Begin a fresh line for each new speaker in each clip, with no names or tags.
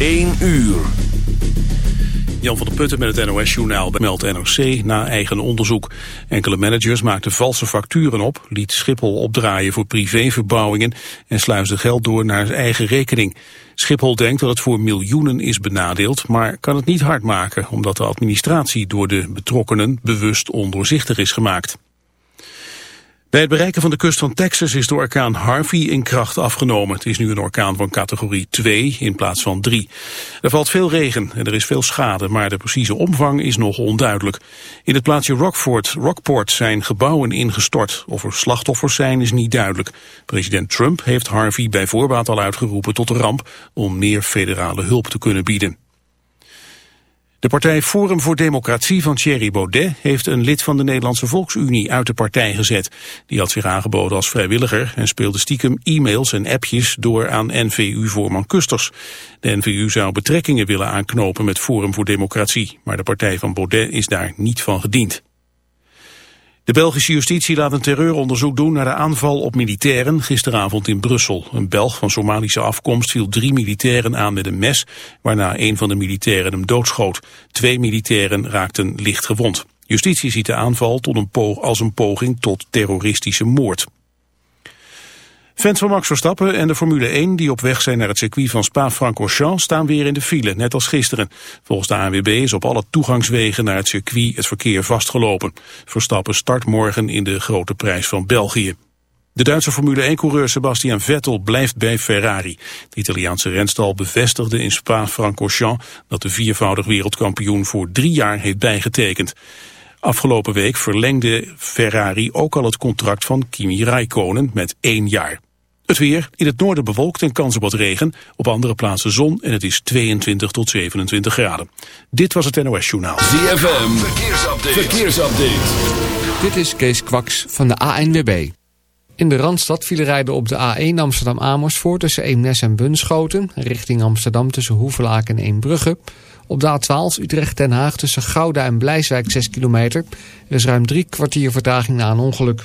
1 uur. Jan van der Putten met het NOS-journaal meldt NRC na eigen onderzoek. Enkele managers maakten valse facturen op, liet Schiphol opdraaien voor privéverbouwingen en sluisde geld door naar zijn eigen rekening. Schiphol denkt dat het voor miljoenen is benadeeld, maar kan het niet hard maken omdat de administratie door de betrokkenen bewust ondoorzichtig is gemaakt. Bij het bereiken van de kust van Texas is de orkaan Harvey in kracht afgenomen. Het is nu een orkaan van categorie 2 in plaats van 3. Er valt veel regen en er is veel schade, maar de precieze omvang is nog onduidelijk. In het plaatsje Rockford, Rockport zijn gebouwen ingestort. Of er slachtoffers zijn is niet duidelijk. President Trump heeft Harvey bij voorbaat al uitgeroepen tot de ramp om meer federale hulp te kunnen bieden. De partij Forum voor Democratie van Thierry Baudet heeft een lid van de Nederlandse Volksunie uit de partij gezet. Die had zich aangeboden als vrijwilliger en speelde stiekem e-mails en appjes door aan NVU-voorman Kusters. De NVU zou betrekkingen willen aanknopen met Forum voor Democratie, maar de partij van Baudet is daar niet van gediend. De Belgische justitie laat een terreuronderzoek doen naar de aanval op militairen gisteravond in Brussel. Een Belg van Somalische afkomst viel drie militairen aan met een mes, waarna een van de militairen hem doodschoot. Twee militairen raakten licht gewond. Justitie ziet de aanval tot een als een poging tot terroristische moord. Fans van Max Verstappen en de Formule 1 die op weg zijn naar het circuit van Spa-Francorchamps staan weer in de file, net als gisteren. Volgens de ANWB is op alle toegangswegen naar het circuit het verkeer vastgelopen. Verstappen start morgen in de grote prijs van België. De Duitse Formule 1-coureur Sebastian Vettel blijft bij Ferrari. De Italiaanse renstal bevestigde in Spa-Francorchamps dat de viervoudig wereldkampioen voor drie jaar heeft bijgetekend. Afgelopen week verlengde Ferrari ook al het contract van Kimi Raikkonen met één jaar. Het weer, in het noorden bewolkt en kans op wat regen. Op andere plaatsen zon en het is 22 tot 27 graden. Dit was het NOS Journaal.
ZFM, verkeersupdate. verkeersupdate.
Dit is Kees Kwaks van de ANWB. In de Randstad vielen rijden op de A1 Amsterdam-Amersfoort... tussen Eemnes en Bunschoten. Richting Amsterdam tussen Hoevelaak en Eembrugge. Op de A12 Utrecht-Den Haag tussen Gouda en Blijswijk 6 kilometer. Er is ruim drie kwartier vertraging na een ongeluk.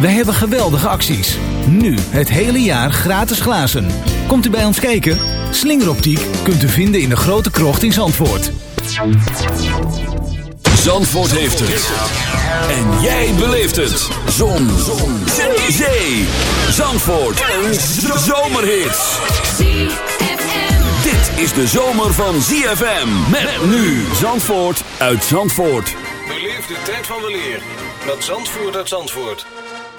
Wij hebben geweldige acties. Nu het hele jaar gratis glazen. Komt u bij ons kijken? Slingeroptiek kunt u vinden in de grote krocht in Zandvoort.
Zandvoort heeft het. En jij beleeft het. Zon. Zon. Zee. Zee. Zandvoort. Een zomerhit. Dit is de zomer van ZFM. Met nu Zandvoort uit Zandvoort.
Beleef de tijd van weleer met Zandvoort uit Zandvoort.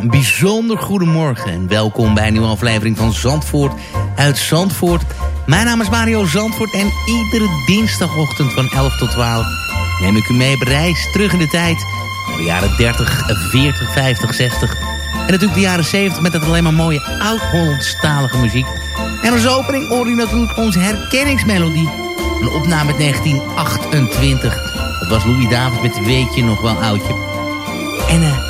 Een bijzonder goedemorgen en welkom bij een nieuwe aflevering van Zandvoort uit Zandvoort. Mijn naam is Mario Zandvoort en iedere dinsdagochtend van 11 tot 12 neem ik u mee op reis terug in de tijd. Naar de jaren 30, 40, 50, 60 en natuurlijk de jaren 70 met dat alleen maar mooie oud-Hollandstalige muziek. En als opening hoor je natuurlijk onze herkenningsmelodie. Een opname uit 1928. Dat was Louis David met Weet je nog wel oudje. En eh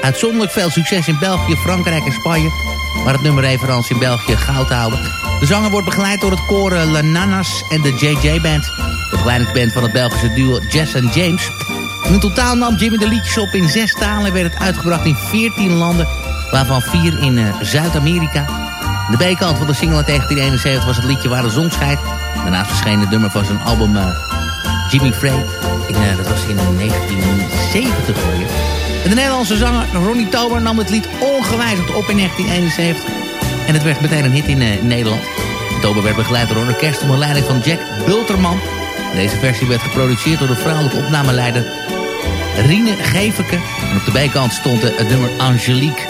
uitzonderlijk veel succes in België, Frankrijk en Spanje. Waar het nummer referentie in België goud houden. De zanger wordt begeleid door het koor La Nanas en de JJ Band. De begeleidingsband van het Belgische duo Jess en James. In totaal nam Jimmy de liedjes op in zes talen. en werd het uitgebracht in 14 landen. Waarvan vier in uh, Zuid-Amerika. De B-kant van de single uit 1971 was het liedje Waar de zon schijnt. Daarnaast verscheen het nummer van zijn album uh, Jimmy Frey. In, uh, dat was in 1970 alweer. De Nederlandse zanger Ronnie Tober nam het lied ongewijzigd op in 1971. En het werd meteen een hit in uh, Nederland. Oktober werd begeleid door een orkest onder leiding van Jack Bulterman. Deze versie werd geproduceerd door de vrouwelijke opnameleider Rine Geveke. En op de bijkant stond het nummer Angelique.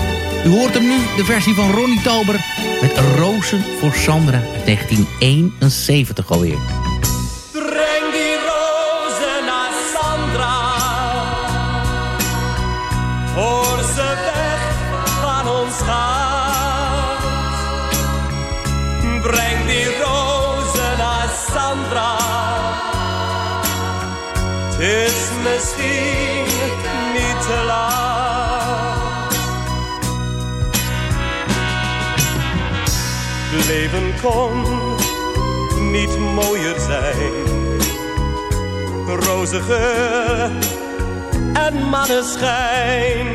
U hoort hem nu, de versie van Ronnie Tober... met Rozen voor Sandra uit 1971 alweer.
Misschien niet te laat. Leven kon niet mooier zijn. Roze geur en maneschijn.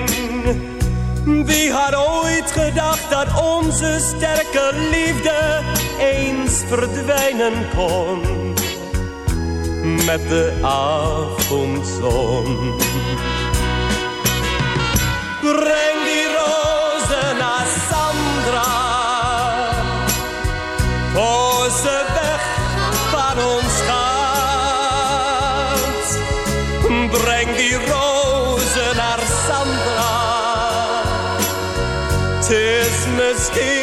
Wie had ooit gedacht dat onze sterke liefde eens verdwijnen kon met de avondzon? Breng die rozen naar Sandra. Voor ze weg van ons gaat. Breng die rozen naar Sandra. Het is misschien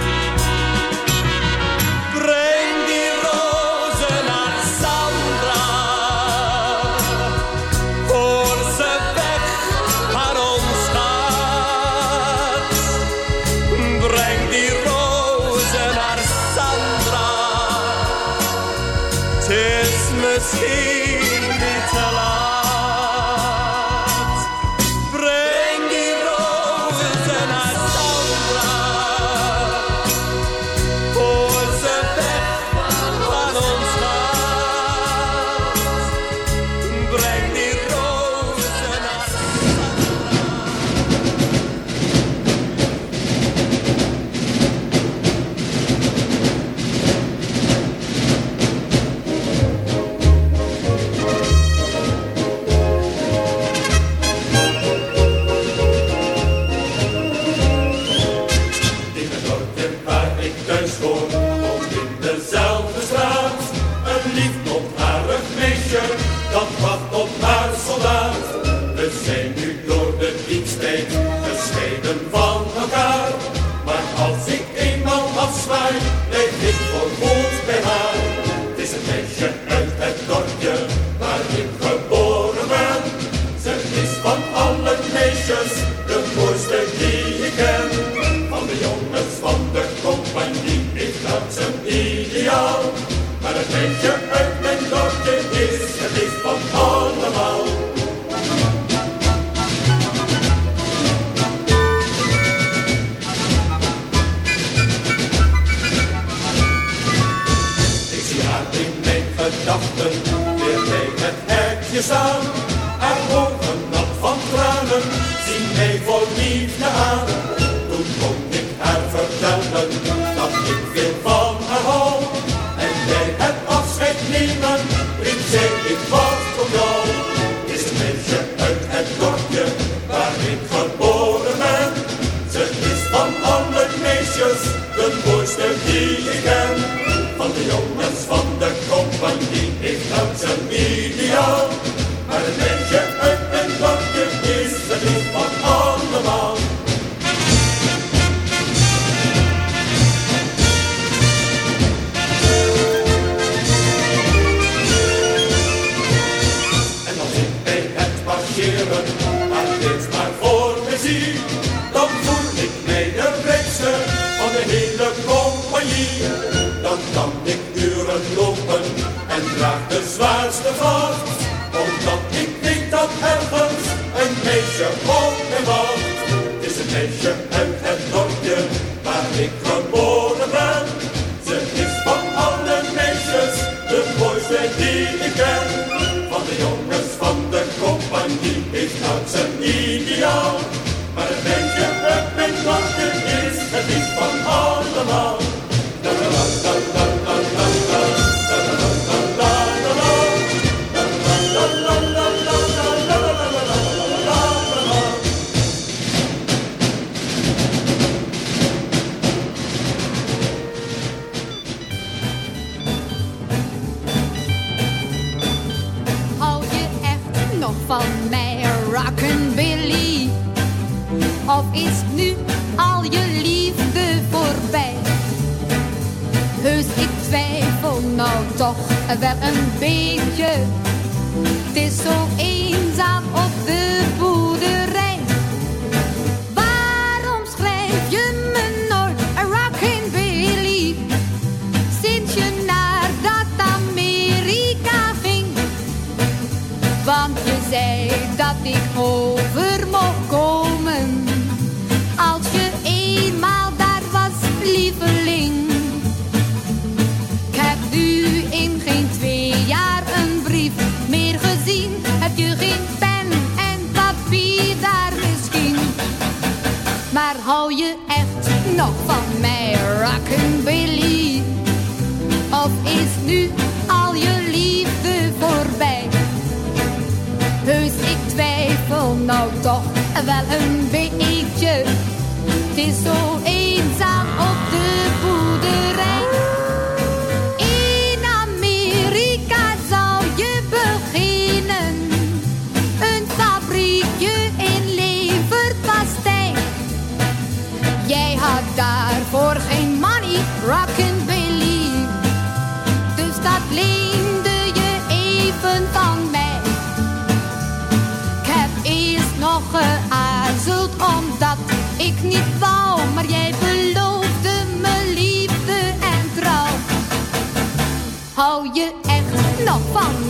Diensttijd gescheiden van
daarvoor geen money, Rockin' Billy. Dus dat leende je even van mij. Ik heb eerst nog geaarzeld omdat ik niet wou, maar jij beloofde me liefde en trouw. Hou je echt nog van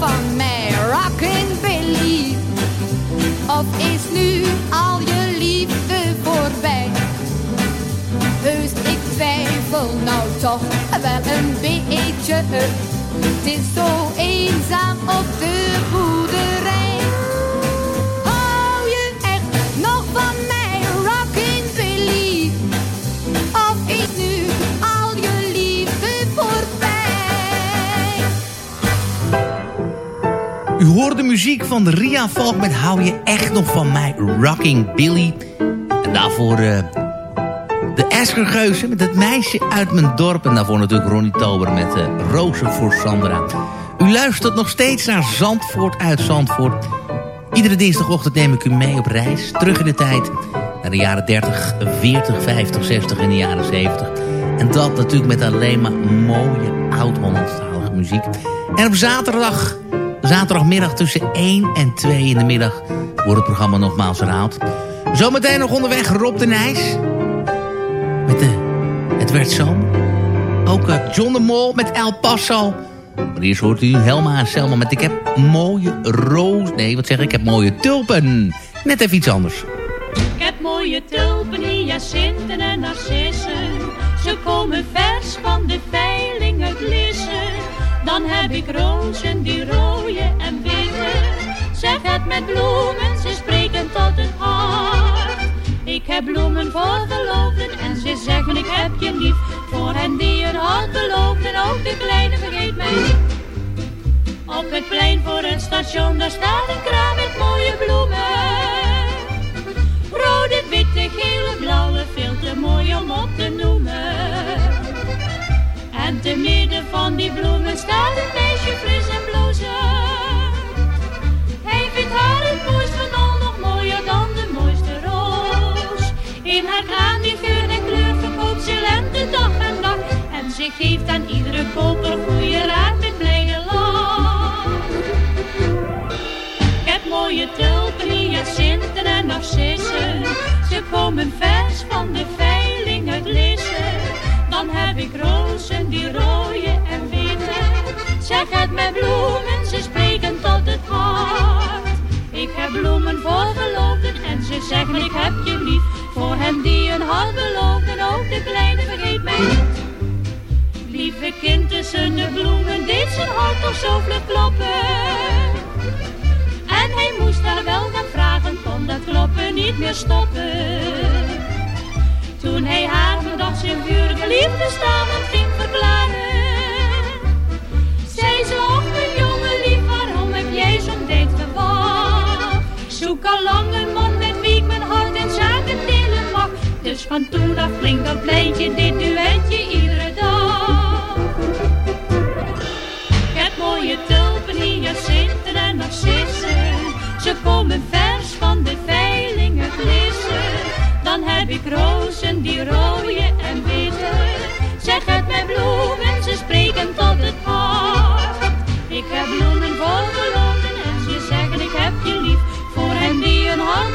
van mij, Rockin' Billy? Of is nu al je liefde voorbij? Heus, ik twijfel nou toch wel een beetje. Het is zo eenzaam op de
U hoort de muziek van Ria Valk met Hou je echt nog van mij, Rocking Billy. En daarvoor eh, de Eskergeuzen met het meisje uit mijn dorp. En daarvoor natuurlijk Ronnie Tober met uh, Rozen voor Sandra. U luistert nog steeds naar Zandvoort uit Zandvoort. Iedere dinsdagochtend neem ik u mee op reis. Terug in de tijd naar de jaren 30, 40, 50, 60 en de jaren 70. En dat natuurlijk met alleen maar mooie oud-Hollandstalige muziek. En op zaterdag Zaterdagmiddag tussen 1 en 2 in de middag wordt het programma nogmaals herhaald. Zometeen nog onderweg Rob de Nijs. Met de Het werd zomer. Ook eh, John de Mol met El Paso. Maar eerst hoort u Helma en Selma met Ik heb mooie roos... Nee, wat zeg ik? Ik heb mooie tulpen. Net even iets anders.
Ik heb mooie tulpen, hyacinten en narcissen. Ze komen vers van de veiling uit Lissen. Dan heb ik rozen die rooien en witte. Zeg het met bloemen, ze spreken tot het hart. Ik heb bloemen voor verloofden en ze zeggen ik heb je lief. Voor hen die een hart beloofden, ook de kleine vergeet mij niet. Op het plein voor het station, daar staat een kraam met mooie bloemen. Rode, witte, gele, blauwe, veel te mooi om op te noemen. Die bloemen staat het meisje fris en blozen. Hij vindt haar het mooist van al nog mooier dan de mooiste roos. In haar kraan die geur en kleur verkoopt ze lente dag en nacht. En ze geeft aan iedere koper goede raad met blijde lach. Ik mooie tulpen, hyacinten en narcissen. Ze komen vers van de veiling uit Lissen. Dan heb ik rozen die rode en witte. Zeg het met bloemen, ze spreken tot het hart. Ik heb bloemen voor geloofden en ze zeggen ik heb je lief. Voor hen die een hart beloofden, ook de kleine vergeet mij niet. Lieve kind tussen de bloemen deed zijn hart toch zo vlug kloppen. En hij moest haar wel gaan vragen, kon dat kloppen niet meer stoppen. Toen hij haar verdacht zijn vurige liefde samen ging verklaren. Zei ze, och mijn jongen lief, waarom heb jij zo'n tijd gewacht? Zoek al lang een man met wie ik mijn hart en zaken delen mag. Dus van toen af klinkt dat pleintje, dit duetje iedere dag. Ik mooie tulpen, hyacinten en narcissen. Ze komen vers Dan heb ik rozen die rode en witte. Zeg het met bloemen, ze spreken tot het hart. Ik heb bloemen voor geloofden en ze zeggen ik heb je lief. Voor hen die een hand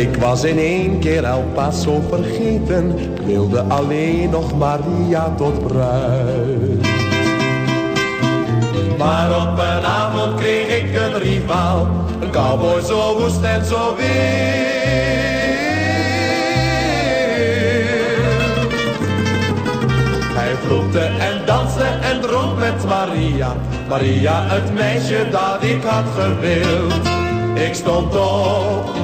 Ik was in één keer El Paso vergeten, wilde alleen nog Maria tot bruid. Maar op een avond kreeg ik een rivaal, een cowboy zo woest en zo wild. Hij vloekte en danste en dronk met Maria, Maria het meisje dat ik had gewild. Ik stond op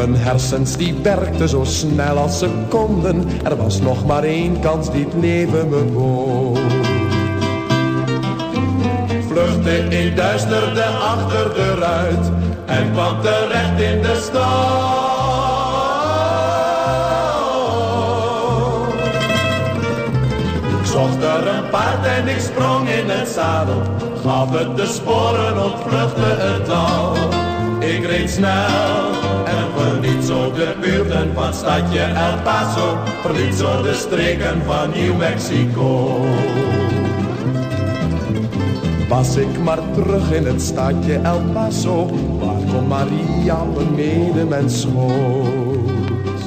Mijn hersens die werkten zo snel als ze konden. Er was nog maar één kans die het me bood. Vluchtte in duisterde achter de ruit en kwam terecht in de stad. Ik zocht er een paard en ik sprong in het zadel. Gaf het de sporen, ontvluchtte het dal. Ik reed snel en verliet zo de buurten van stadje El Paso. Verliet zo de streken van New Mexico. Was ik maar terug in het stadje El Paso, waar kon Maria mijn medemens schoot.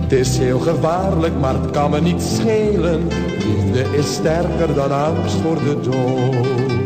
Het is heel gevaarlijk, maar het kan me niet schelen. Liefde is sterker dan angst voor de dood.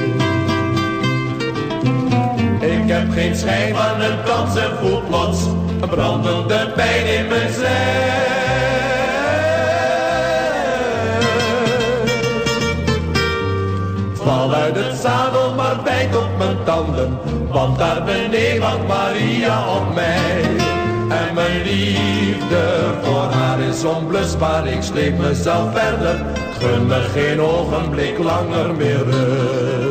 Geen schijn van een kans en voel plots een brandende pijn in mijn zij. Val uit het zadel, maar bijt op mijn tanden. Want daar beneden wacht Maria op mij. En mijn liefde voor haar is onblusbaar. Ik sleep mezelf verder. Gun me geen ogenblik langer meer.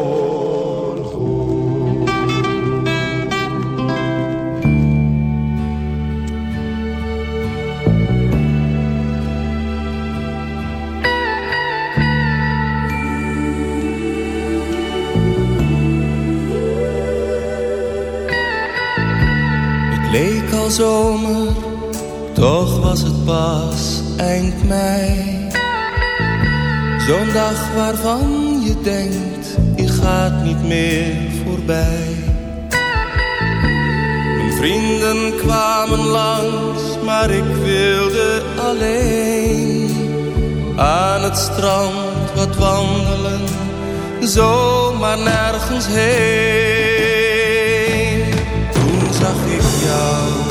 Al zomer, toch was het pas eind mei. Zo'n dag waarvan je denkt, die gaat niet meer voorbij. Mijn vrienden kwamen langs, maar ik wilde alleen aan het strand wat wandelen, zomaar nergens heen. Toen zag ik jou,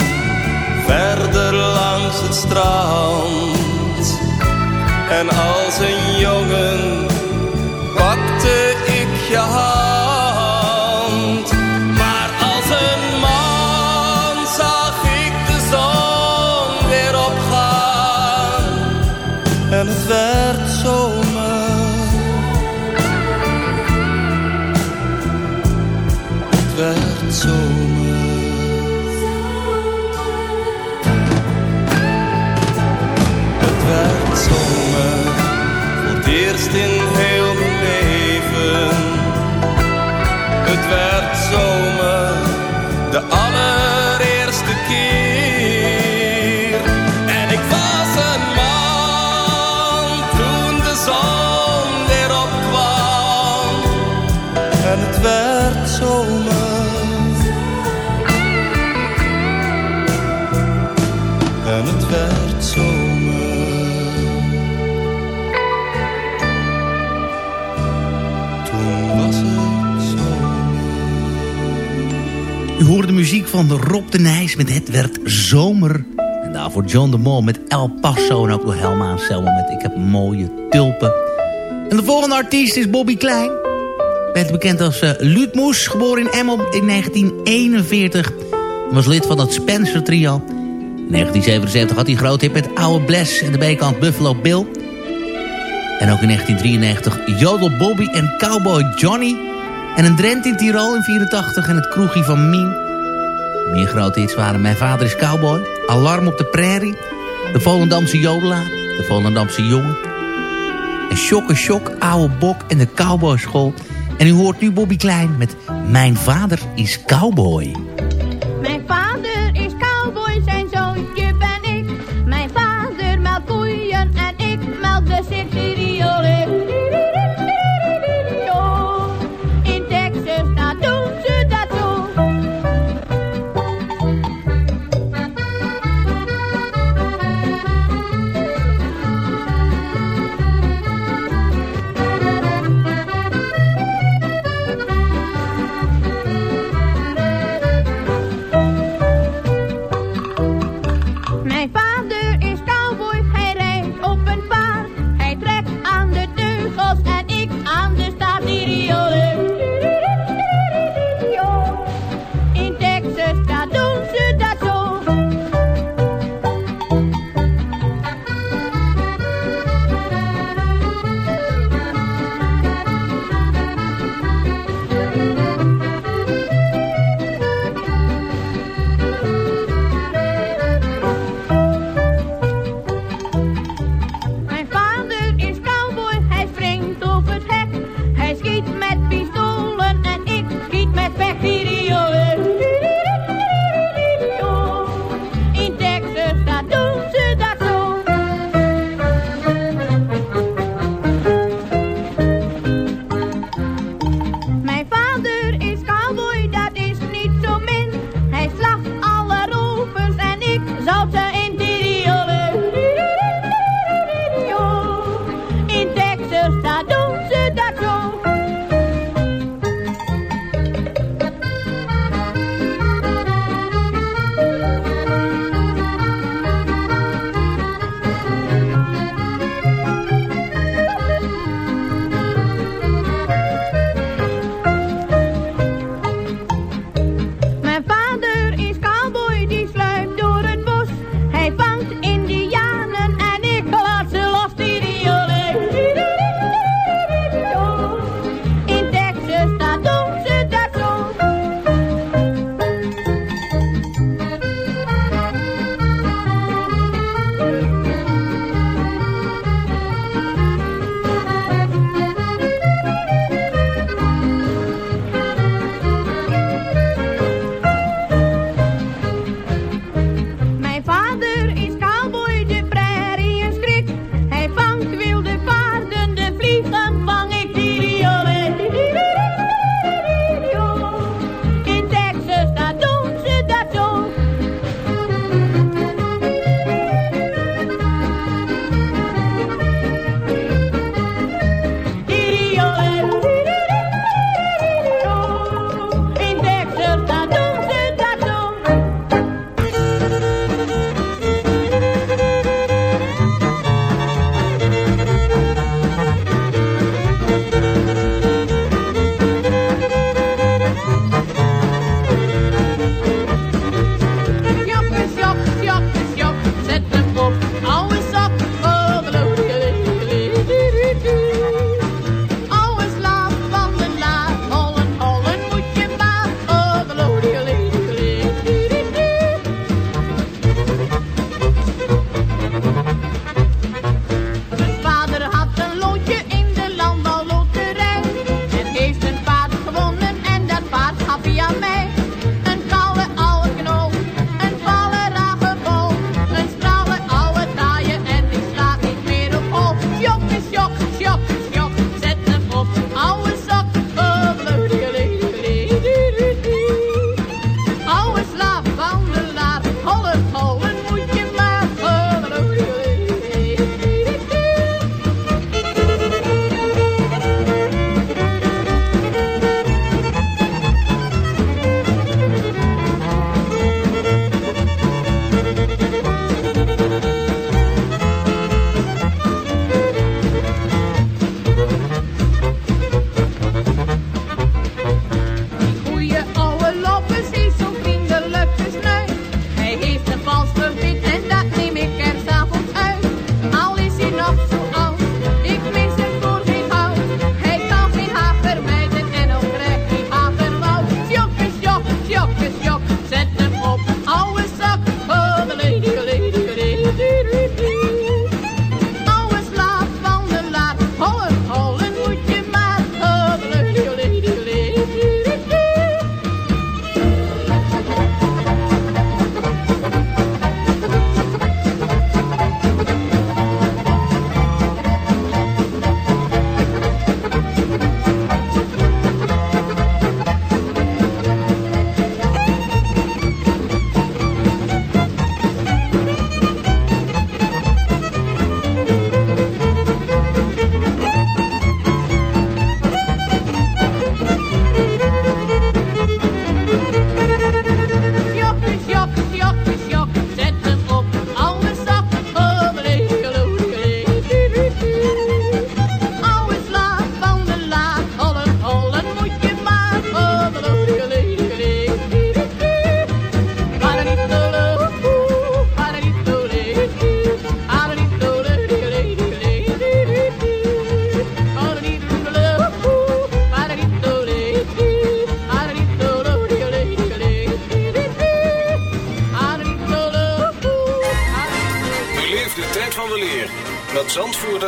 verder langs het strand. En als een jongen pakte ik je hand.
Muziek van Rob de Nijs met Het werd zomer. En daarvoor John de Mol met El Paso en ook nog Helma Selma met Ik heb mooie tulpen. En de volgende artiest is Bobby Klein. Werd bekend als uh, Luut Moes, geboren in Emmel in 1941. Hij was lid van het Spencer Trio. In 1977 had hij groot hit met Oude Bless en de bijkant Buffalo Bill. En ook in 1993 Jodel Bobby en Cowboy Johnny. En een Drent in Tirol in 84 en het kroegie van Mien. Meer grote hits waren Mijn Vader is Cowboy, Alarm op de Prairie, De Volendamse Jodelaar, De Volendamse Jongen. En Shokke Shock, Oude Bok en de Cowboyschool. En u hoort nu Bobby Klein met Mijn Vader is Cowboy.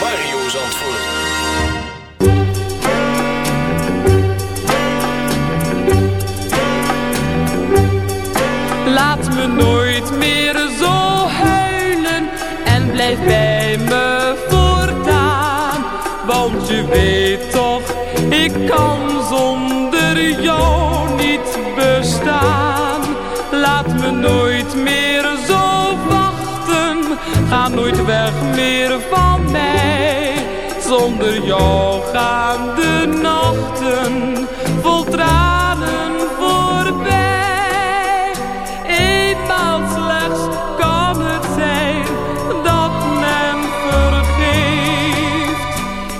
Mario Zandvoort.
Laat me nooit meer zo huilen en blijf bij me voortaan. Want je weet toch, ik kan zonder jou niet bestaan. Laat me nooit meer zo wachten, ga nooit weg meer van mij. Zonder jou gaan de nachten vol tranen voorbij. Eenmaal slechts kan het zijn dat men vergeeft.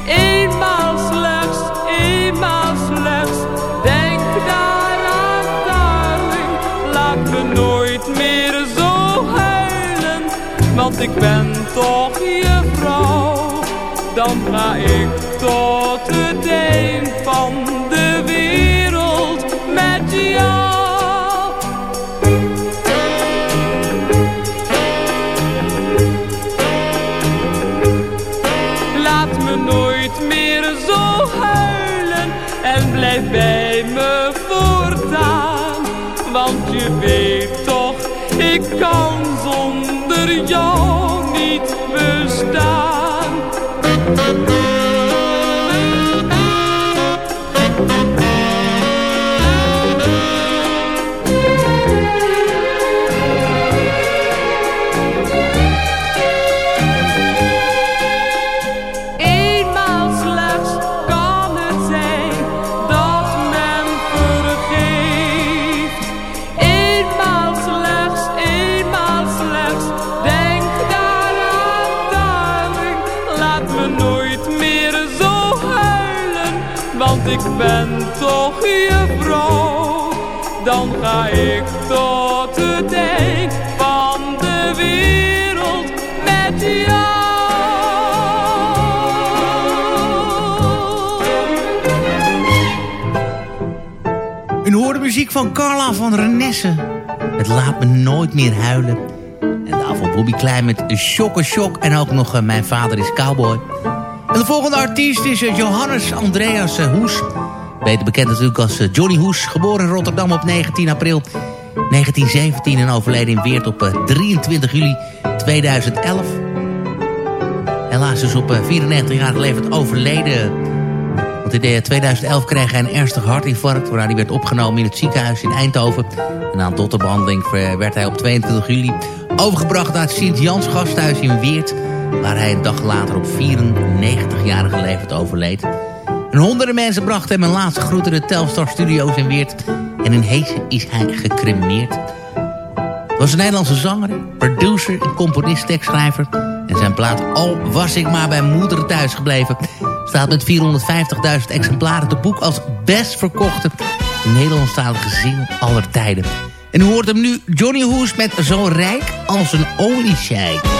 Eenmaal slechts, eenmaal slechts, denk daaraan, darling. Laat me nooit meer zo huilen, want ik ben ik tot het eind van de wereld met jou. Laat me nooit meer zo huilen en blijf bij me voortaan. Want je weet toch, ik kan zonder jou ik ben toch je vrouw. Dan ga ik tot het eind van de wereld met jou.
U hoorde muziek van Carla van Renesse. Het laat me nooit meer huilen. En daarvoor Bobby Klein met Shock Shock. En ook nog eh, Mijn vader is cowboy. De volgende artiest is eh, Johannes Andreas eh, Hoes. Beter bekend natuurlijk als eh, Johnny Hoes. Geboren in Rotterdam op 19 april 1917 en overleden in Weert op eh, 23 juli 2011. Helaas is op 94-jarige leeftijd overleden. Want in eh, 2011 kreeg hij een ernstig hartinfarct... waarna hij werd opgenomen in het ziekenhuis in Eindhoven. En na een dotterbehandeling eh, werd hij op 22 juli... overgebracht naar het Sint-Jans gasthuis in Weert... waar hij een dag later op 94-jarige leeftijd overleed. En honderden mensen brachten hem een laatste groet in de Telstar Studio's in Weert... en in Heesen is hij gecremeerd. Was een Nederlandse zanger, producer en componist, tekstschrijver... En zijn plaat Al was ik maar bij moeder thuis gebleven... staat met 450.000 exemplaren te boek als best verkochte... Nederlandstalige single aller tijden. En u hoort hem nu Johnny Hoes met Zo rijk als een oliescheik.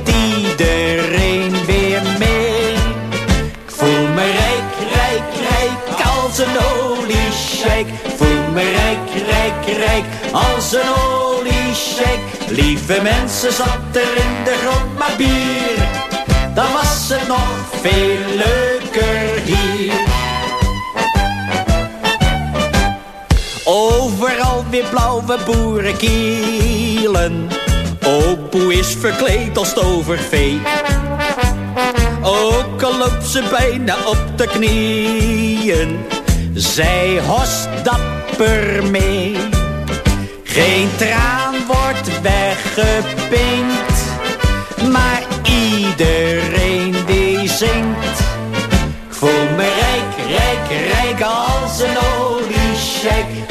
iedereen weer mee. Ik voel me rijk, rijk, rijk als een oliesjeik. Ik Voel me rijk, rijk, rijk als een oliesjeik. Lieve mensen, zat er in de grond maar bier. Dan was het nog veel leuker hier. Overal weer blauwe boerenkielen. Opoe is verkleed als tovervee. Ook al loopt ze bijna op de knieën. Zij host dapper mee. Geen traan wordt weggepinkt. Maar iedereen die zingt. Ik voel me rijk, rijk, rijk als een oliesjeik.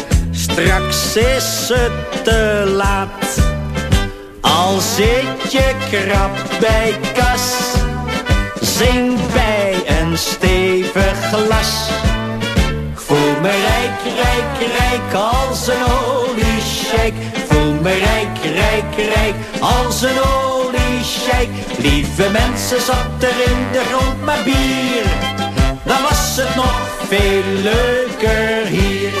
Straks is het te laat. Al zit je krap bij kas. Zing bij een stevig glas. Voel me rijk, rijk, rijk als een oliesjeik. Ik Voel me rijk, rijk, rijk als een oliesjeik. Lieve mensen, zat er in de grond maar bier. Dan was het nog veel leuker hier.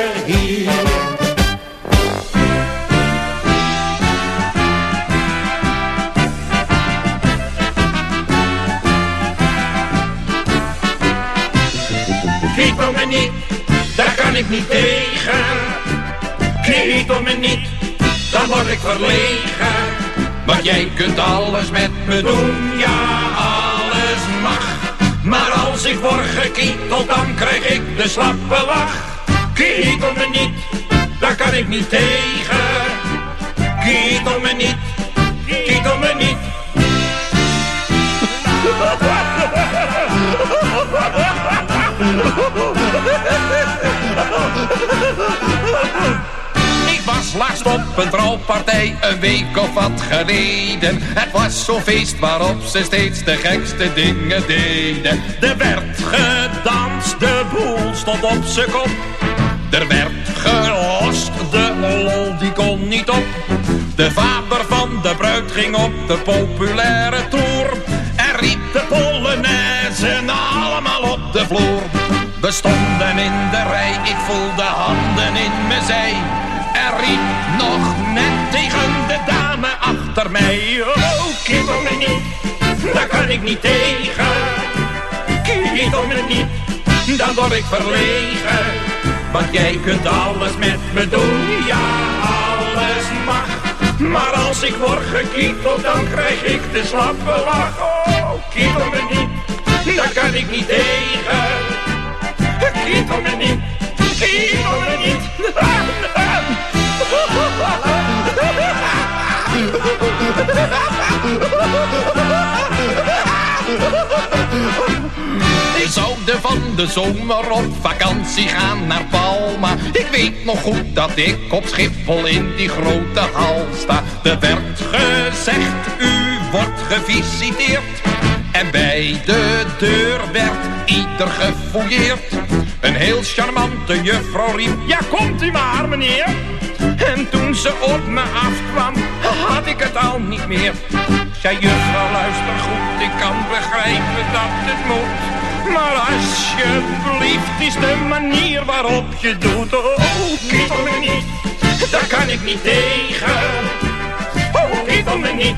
daar kan ik niet tegen. Kiet op me niet, dan word ik verlegen. Want jij kunt alles met me doen, ja alles mag. Maar als ik word gekieteld, dan krijg ik de slappe lach. Kiet op me niet, daar kan ik niet tegen. Kiet op me niet, kiet op me niet.
Ik was laatst op een trouwpartij een week of wat geleden. Het was zo'n feest waarop ze steeds de gekste dingen deden. Er werd gedanst, de boel stond op zijn kop. Er werd gelost, de lol die kon niet op. De vader van de bruid ging op de populaire tour. En riep de polonaise allemaal op de vloer. We stonden in de rij, ik voelde handen in mijn zij. En riep nog net tegen de dame achter mij. Oh, kiet op me niet, daar kan ik niet tegen. Kiet op me niet, dan word ik verlegen. Want jij kunt alles met me doen, ja, alles mag. Maar als ik word gekieteld, dan krijg ik de slappe lach. Oh, niet, daar kan ik niet tegen. Kiet op me niet, kiet op me niet. We zouden van de zomer op vakantie gaan naar Palma. Ik weet nog goed dat ik op Schiphol in die grote hal sta. Er werd gezegd, u wordt gevisiteerd. En bij de deur werd ieder gefouilleerd. Een heel charmante juffrouw riep, ja komt u maar meneer. En toen ze op me afkwam, had ik het al niet meer. Zei juffrouw, luister goed, ik kan begrijpen dat het moet. Maar alsjeblieft is de manier waarop je doet. Oh, kiet op me niet,
daar kan ik niet tegen. Oh, kiepel me niet,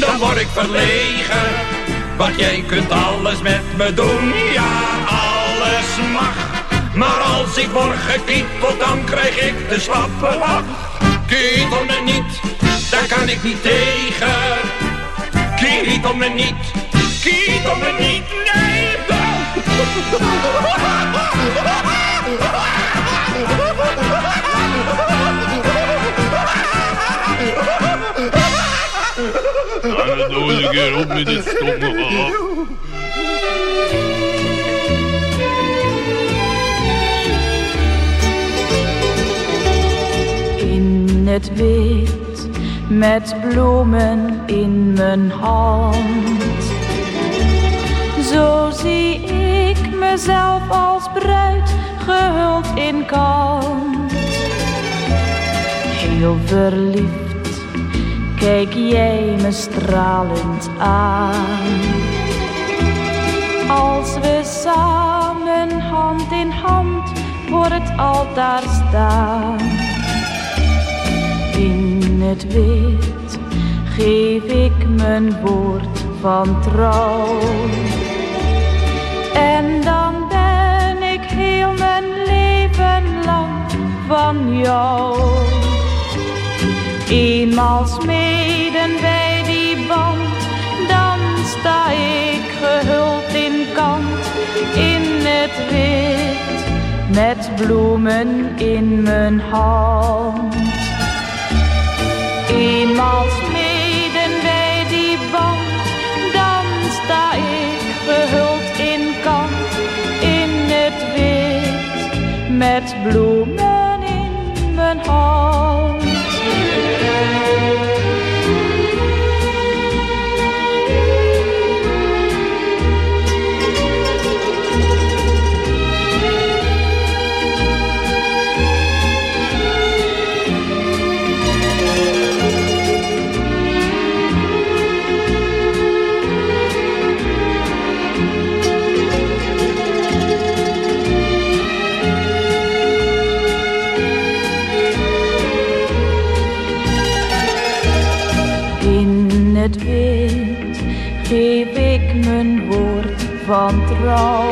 dan word ik verlegen. Want jij kunt alles met me doen, ja, alles mag. Maar als ik word gekiepeld, dan krijg ik de slappe lach. Kietel me niet, daar kan ik niet tegen. Kietel me niet, kietel me niet, nee.
het nou eens een keer op met dit stomme gelach.
In het wit, met bloemen in mijn hand. Zo zie ik mezelf als bruid, gehuld in kant. Heel verliefd, kijk jij me stralend aan. Als we samen hand in hand voor het altaar staan. In het wit geef ik mijn woord van trouw. En dan ben ik heel mijn leven lang van jou. Eenmaal smeden bij die band, dan sta ik gehuld in kant in het wit, met bloemen in mijn hand. Eenmaal smeden bij die band, dan sta ik gehuld in kant in het wit, met bloemen in mijn hand. Van trouw.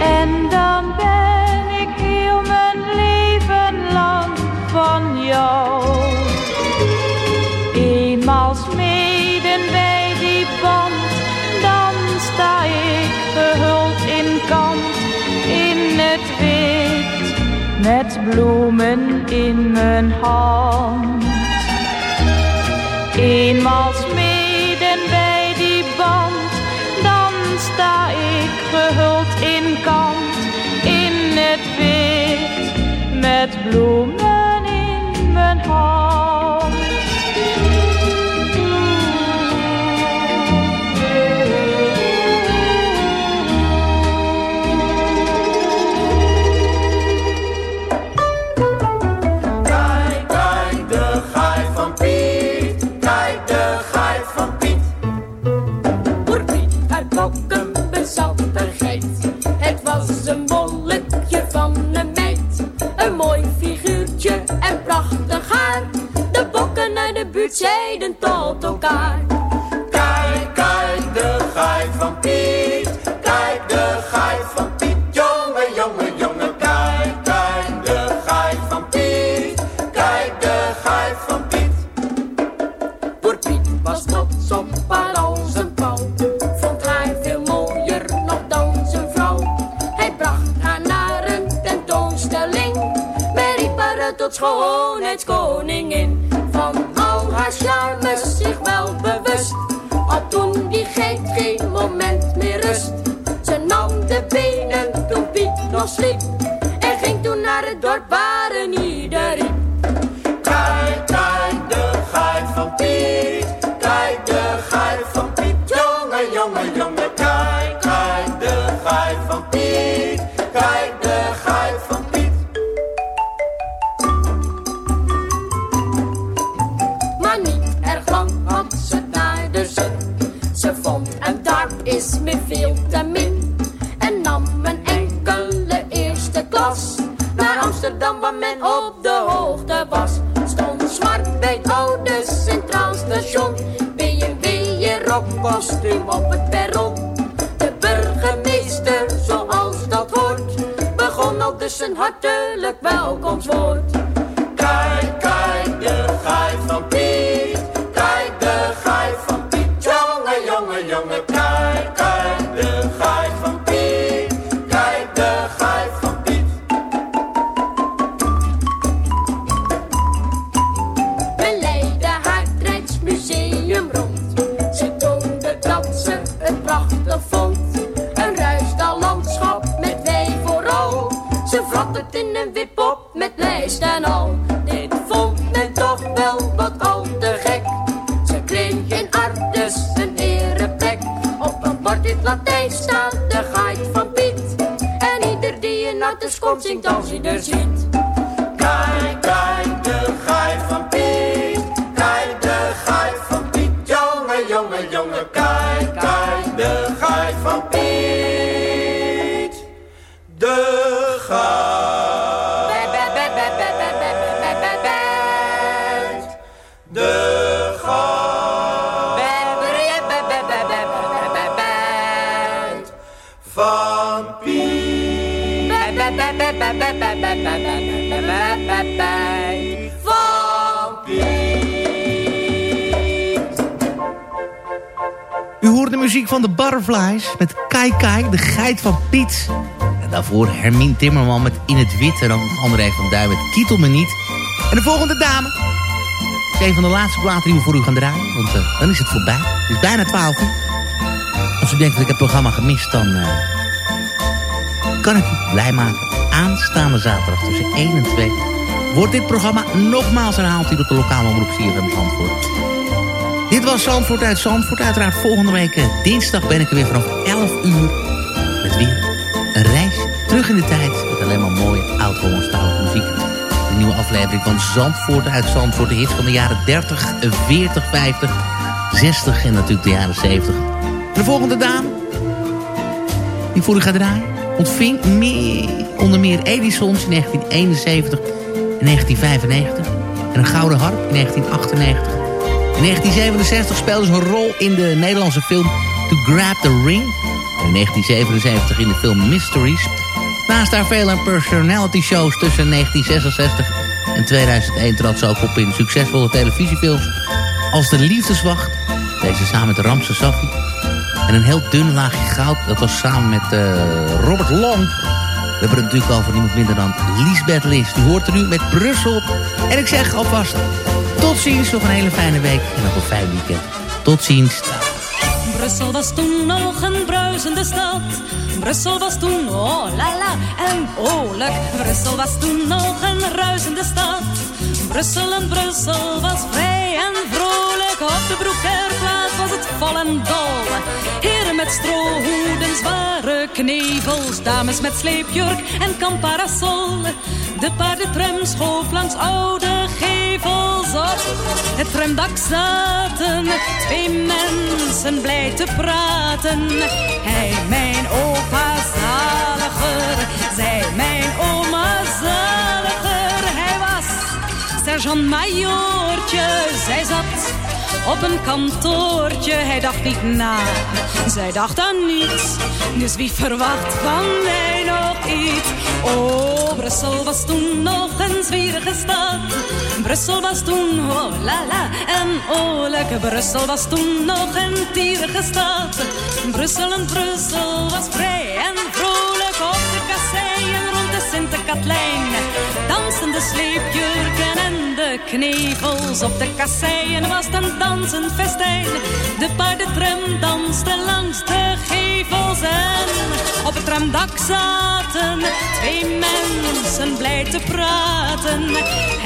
En dan ben ik heel mijn leven lang van jou. Eenmaal smeden bij die band, dan sta ik gehuld in kant in het wit, met bloemen in mijn hand. Eenmaal sta ik gehuld in kant in het wit, met bloemen in mijn hand.
Zeiden tot elkaar. Al rockkostuum op het perron. De burgemeester, zoals dat hoort, begon al dus een hartelijk welkomstwoord. Komt zingt
de
Butterflies met Kai Kai, de geit van Piet. En daarvoor Hermine Timmerman met In het Wit. En dan André van Duin met Kietel me niet. En de volgende dame is een van de laatste platen die we voor u gaan draaien. Want eh, dan is het voorbij. Het is bijna 12 uur. Als u denkt dat ik het programma gemist, dan eh, kan ik u blij maken. Aanstaande zaterdag tussen 1 en 2 wordt dit programma nogmaals herhaald hier op de lokale omroep CFM Zandvoort. Dit was Zandvoort uit Zandvoort. Uiteraard volgende week eh, dinsdag ben ik er weer vanaf 11 uur. Met weer een reis terug in de tijd. Met alleen maar mooie oud-Hollandstalige muziek. Een nieuwe aflevering van Zandvoort uit Zandvoort. De hits van de jaren 30, 40, 50, 60 en natuurlijk de jaren 70. De volgende dame die voor u gaat draaien ontving meer, onder meer Edisons in 1971 en 1995. En een gouden harp in 1998. In 1967 speelde ze een rol in de Nederlandse film To Grab the Ring. En in 1977 in de film Mysteries. Naast haar vele personality shows tussen 1966 en 2001 trad ze ook op in succesvolle televisiefilms als De Liefdeswacht. Deze samen met Ramse Safi. En een heel dun laagje goud. Dat was samen met eh, Robert Long. We hebben het natuurlijk over niemand minder dan Lisbeth List. U hoort er nu met Brussel. En ik zeg alvast tot ziens. Nog een hele fijne week. En nog een fijn weekend. Tot ziens.
Brussel was toen nog een bruisende stad. Brussel was toen, oh la la, en oorlijk. Brussel was toen nog een ruisende stad. Brussel en Brussel was vrij en vrolijk. Op de Broekerplaats was het vol en dol. Heren met strohoeden, zware knevels. Dames met sleepjurk en kamparasol. De paardentram schoof langs oude op. Het tramdak zaten twee mensen blij te praten. Hij, mijn opa zaliger, zij, mijn oma zaliger. Hij was sergeant-majoortje, zij zat op een kantoortje. Hij dacht niet na, zij dacht aan niets. Dus wie verwacht van mij nog iets? Oh, Brussel was toen nog een zwierige stad. Brussel was toen, oh la la, en oorlijk. Brussel was toen nog een tierige stad. Brussel en Brussel was vrij en vrolijk op de kasseien rond de Sint-Katlijn. Dansen de sleepjurken en de knevels op de kasseien was een dansend festijn. De paardentram danste langs de gevels en op het tramdak zaten twee mensen blij te praten.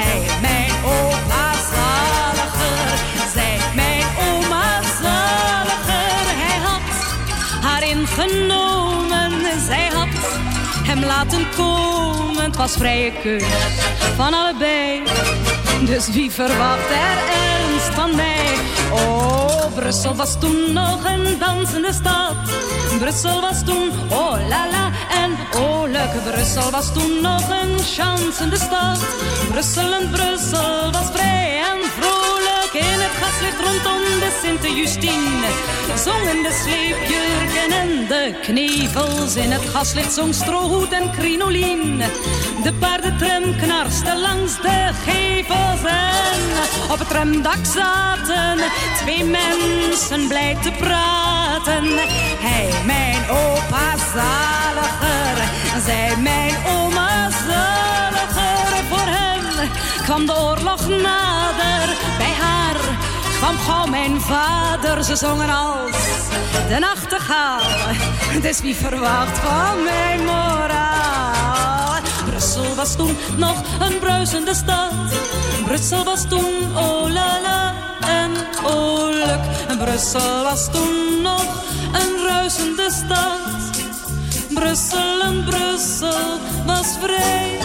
Hij, mijn opa zaliger, zij, mijn oma zaliger. Hij had haar ingenomen, zij had hem laten komen. Het was vrije keus van allebei. Dus wie verwacht er ernst van mij? Oh, Brussel was toen nog een dansende stad. Brussel was toen oh la la en oh leuk. Brussel was toen nog een chansende stad. Brussel en Brussel was vrij en vrolijk in het gaslicht rondom de Sint-Justine. Zongen de sleepjurken en de knevels in het gaslicht zong strohoed en crinolien. De paardentram knarste langs de gevels en op het tramdak zaten twee mensen blij te praten. Hij, mijn opa zaliger, zij, mijn oma zaliger. Voor hem kwam de oorlog nader, kwam mijn vader. Ze zongen als de nachtegaal, dus wie verwacht van mijn moraal? Brussel was toen nog een bruisende stad. Brussel was toen oh la la en oh. Brussel was toen nog een ruisende stad. Brussel en Brussel was vrij